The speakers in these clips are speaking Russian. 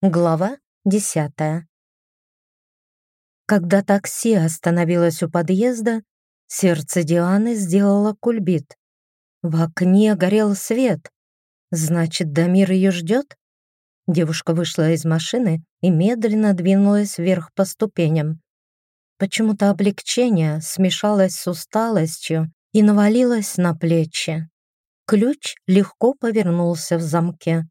Глава десятая. Когда такси остановилось у подъезда, сердце Дианы сделало кульбит. В окне горел свет. Значит, Дамир ее ждет? Девушка вышла из машины и медленно двинулась вверх по ступеням. Почему-то облегчение смешалось с усталостью и навалилось на плечи. Ключ легко повернулся в замке.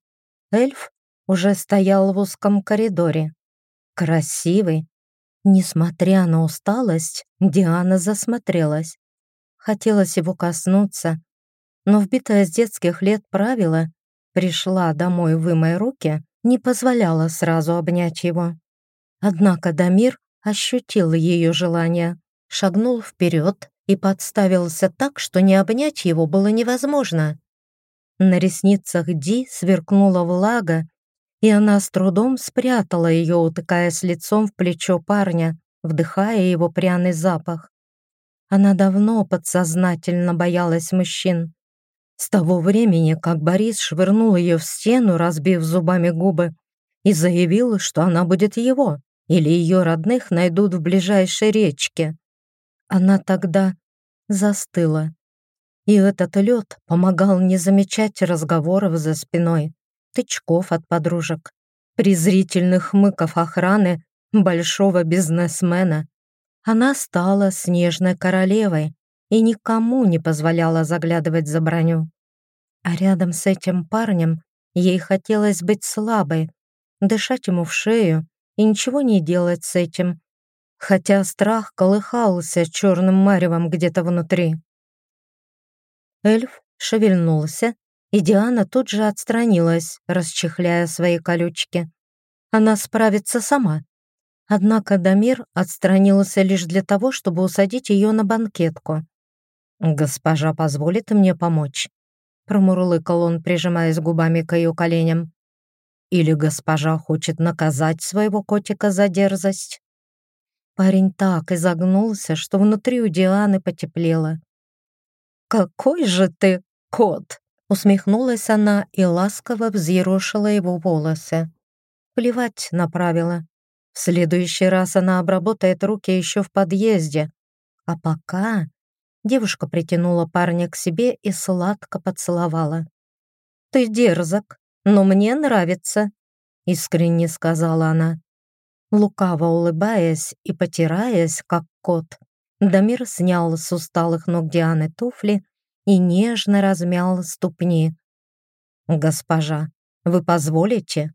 Эльф уже стоял в узком коридоре. Красивый. Несмотря на усталость, Диана засмотрелась. Хотелось его коснуться, но вбитая с детских лет правило «пришла домой, вымой руки» не позволяло сразу обнять его. Однако Дамир ощутил ее желание, шагнул вперед и подставился так, что не обнять его было невозможно. На ресницах Ди сверкнула влага, и она с трудом спрятала ее, утыкаясь лицом в плечо парня, вдыхая его пряный запах. Она давно подсознательно боялась мужчин. С того времени, как Борис швырнул ее в стену, разбив зубами губы, и заявил, что она будет его, или ее родных найдут в ближайшей речке. Она тогда застыла. И этот лед помогал не замечать разговоров за спиной, тычков от подружек, презрительных мыков охраны большого бизнесмена. Она стала снежной королевой и никому не позволяла заглядывать за броню. А рядом с этим парнем ей хотелось быть слабой, дышать ему в шею и ничего не делать с этим, хотя страх колыхался черным маревом где-то внутри. Эльф шевельнулся и Диана тут же отстранилась, расчехляя свои колючки. Она справится сама. Однако Дамир отстранился лишь для того, чтобы усадить ее на банкетку. «Госпожа позволит мне помочь?» промурлыкал он, прижимаясь губами к ее коленям. «Или госпожа хочет наказать своего котика за дерзость?» Парень так изогнулся, что внутри у Дианы потеплело. «Какой же ты кот!» Усмехнулась она и ласково взъерошила его волосы. Плевать на правила. В следующий раз она обработает руки еще в подъезде. А пока девушка притянула парня к себе и сладко поцеловала. «Ты дерзок, но мне нравится», — искренне сказала она. Лукаво улыбаясь и потираясь, как кот, Дамир снял с усталых ног Дианы туфли и нежно размял ступни. «Госпожа, вы позволите?»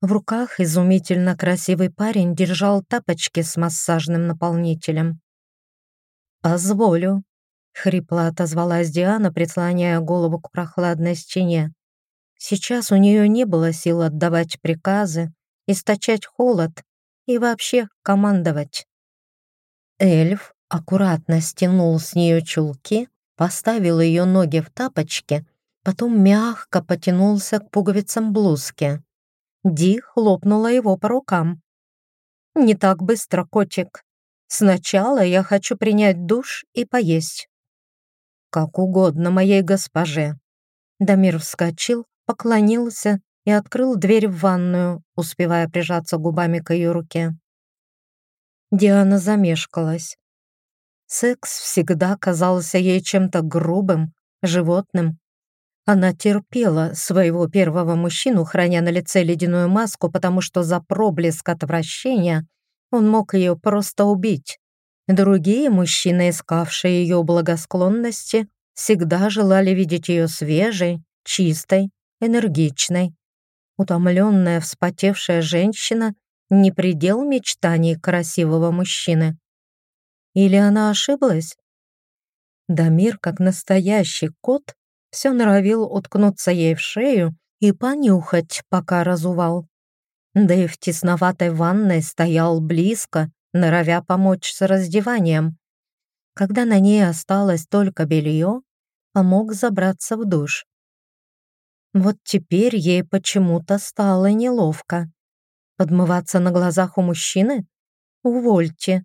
В руках изумительно красивый парень держал тапочки с массажным наполнителем. «Позволю», — хрипло отозвалась Диана, прислоняя голову к прохладной стене. Сейчас у нее не было сил отдавать приказы, источать холод и вообще командовать. Эльф аккуратно стянул с нее чулки поставил ее ноги в тапочки, потом мягко потянулся к пуговицам блузки. Ди хлопнула его по рукам. «Не так быстро, котик. Сначала я хочу принять душ и поесть». «Как угодно моей госпоже». Дамир вскочил, поклонился и открыл дверь в ванную, успевая прижаться губами к ее руке. Диана замешкалась. Секс всегда казался ей чем-то грубым, животным. Она терпела своего первого мужчину, храня на лице ледяную маску, потому что за проблеск отвращения он мог ее просто убить. Другие мужчины, искавшие ее благосклонности, всегда желали видеть ее свежей, чистой, энергичной. Утомленная, вспотевшая женщина — не предел мечтаний красивого мужчины. Или она ошиблась? Дамир, как настоящий кот, все норовил уткнуться ей в шею и понюхать, пока разувал. Да и в тесноватой ванной стоял близко, норовя помочь с раздеванием. Когда на ней осталось только белье, помог забраться в душ. Вот теперь ей почему-то стало неловко. Подмываться на глазах у мужчины? Увольте.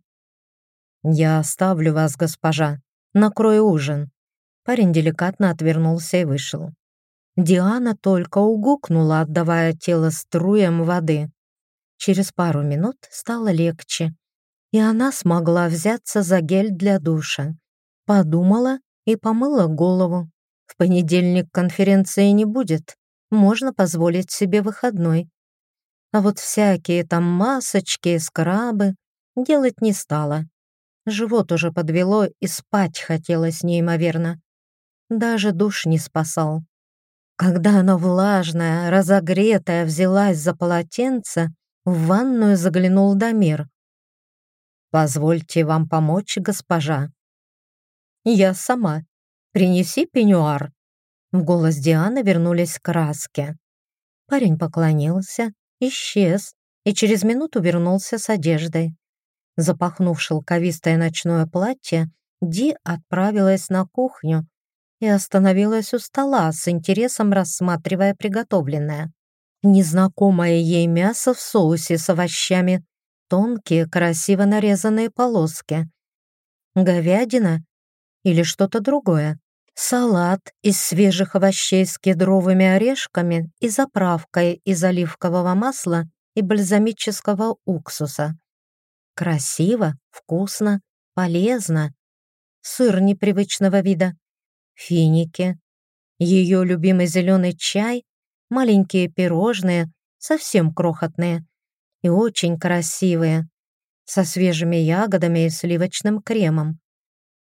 «Я оставлю вас, госпожа. Накрою ужин». Парень деликатно отвернулся и вышел. Диана только угукнула, отдавая тело струям воды. Через пару минут стало легче, и она смогла взяться за гель для душа. Подумала и помыла голову. В понедельник конференции не будет, можно позволить себе выходной. А вот всякие там масочки, скрабы делать не стала. Живот уже подвело и спать хотелось неимоверно. Даже душ не спасал. Когда она влажная, разогретая взялась за полотенце, в ванную заглянул Дамир. «Позвольте вам помочь, госпожа». «Я сама. Принеси пеньюар». В голос Дианы вернулись краски. Парень поклонился, исчез и через минуту вернулся с одеждой. Запахнув шелковистое ночное платье, Ди отправилась на кухню и остановилась у стола с интересом рассматривая приготовленное. Незнакомое ей мясо в соусе с овощами, тонкие, красиво нарезанные полоски. Говядина или что-то другое. Салат из свежих овощей с кедровыми орешками и заправкой из оливкового масла и бальзамического уксуса. Красиво, вкусно, полезно. Сыр непривычного вида. Финики. Ее любимый зеленый чай, маленькие пирожные, совсем крохотные и очень красивые, со свежими ягодами и сливочным кремом.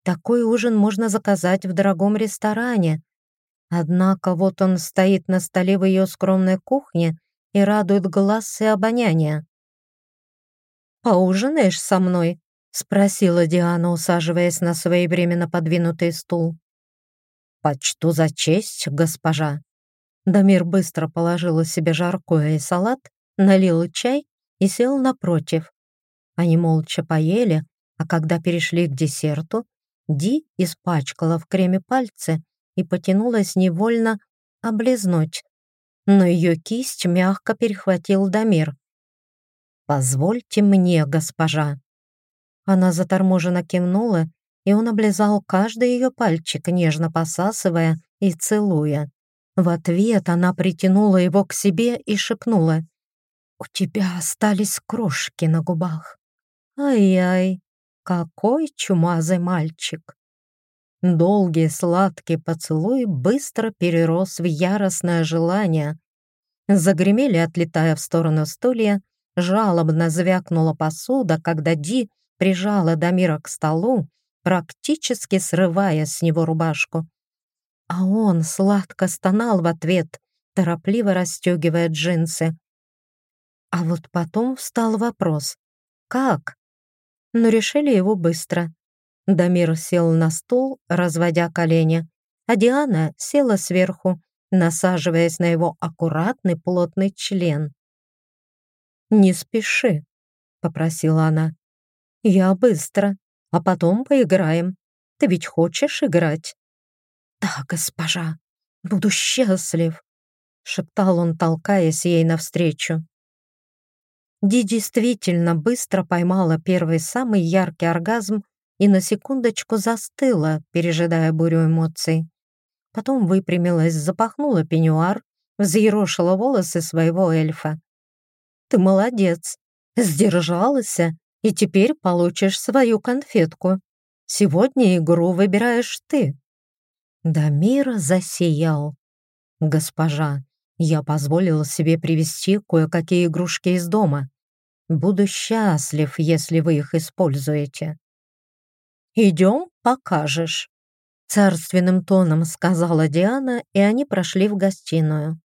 Такой ужин можно заказать в дорогом ресторане. Однако вот он стоит на столе в ее скромной кухне и радует глаз и обоняние. «Поужинаешь со мной?» — спросила Диана, усаживаясь на своевременно подвинутый стул. «Почту за честь, госпожа». Дамир быстро положил себе жаркое и салат, налил чай и сел напротив. Они молча поели, а когда перешли к десерту, Ди испачкала в креме пальцы и потянулась невольно облизнуть, но ее кисть мягко перехватил Дамир. «Позвольте мне, госпожа». Она заторможенно кивнула, и он облизал каждый ее пальчик, нежно посасывая и целуя. В ответ она притянула его к себе и шепнула. «У тебя остались крошки на губах». «Ай-яй, какой чумазый мальчик!» Долгий сладкий поцелуй быстро перерос в яростное желание. Загремели, отлетая в сторону стулья, жалобно звякнула посуда, когда Ди прижала Дамира к столу, практически срывая с него рубашку. А он сладко стонал в ответ, торопливо расстегивая джинсы. А вот потом встал вопрос, как? но решили его быстро. Дамир сел на стул, разводя колени, а Диана села сверху, насаживаясь на его аккуратный плотный член. «Не спеши», — попросила она. «Я быстро, а потом поиграем. Ты ведь хочешь играть?» «Да, госпожа, буду счастлив», — шептал он, толкаясь ей навстречу. Ди действительно быстро поймала первый самый яркий оргазм и на секундочку застыла, пережидая бурю эмоций. Потом выпрямилась, запахнула пеньюар, взъерошила волосы своего эльфа. «Ты молодец, сдержалась, и теперь получишь свою конфетку. Сегодня игру выбираешь ты». Дамир засиял. «Госпожа, я позволила себе привезти кое-какие игрушки из дома. Буду счастлив, если вы их используете. Идем, покажешь. Царственным тоном сказала Диана, и они прошли в гостиную.